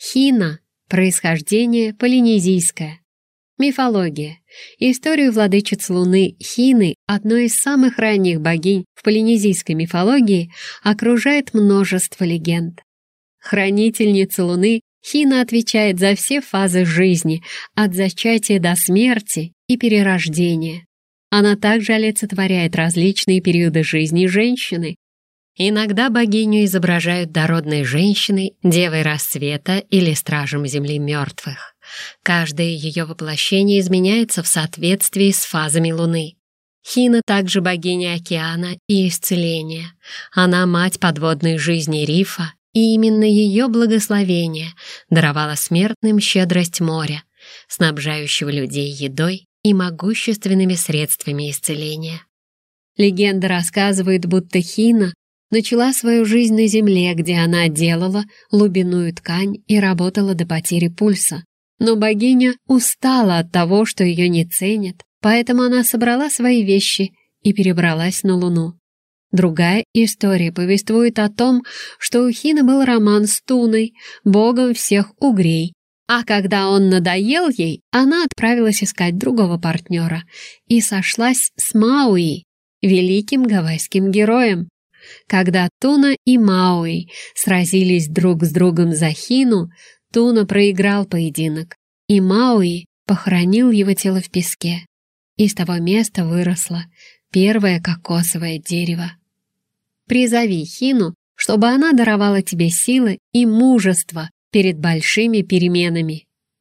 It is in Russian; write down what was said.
Хина — происхождение полинезийское. Мифология. Историю владычиц Луны Хины, одной из самых ранних богинь в полинезийской мифологии, окружает множество легенд. Хранительница Луны Хина отвечает за все фазы жизни, от зачатия до смерти и перерождения. Она также олицетворяет различные периоды жизни женщины. Иногда богиню изображают дородной женщиной, девой рассвета или стражем земли мертвых. Каждое ее воплощение изменяется в соответствии с фазами Луны. Хина также богиня океана и исцеления. Она мать подводной жизни рифа, и именно ее благословение даровало смертным щедрость моря, снабжающего людей едой и могущественными средствами исцеления. Легенда рассказывает, будто Хина начала свою жизнь на земле, где она делала лубиную ткань и работала до потери пульса. Но богиня устала от того, что ее не ценят, поэтому она собрала свои вещи и перебралась на Луну. Другая история повествует о том, что у Хины был роман с Туной, богом всех угрей, а когда он надоел ей, она отправилась искать другого партнера и сошлась с Мауи, великим гавайским героем. Когда Туна и Мауи сразились друг с другом за Хину, Туна проиграл поединок, и Мауи похоронил его тело в песке. И с того места выросло первое кокосовое дерево. Призови Хину, чтобы она даровала тебе силы и мужество перед большими переменами.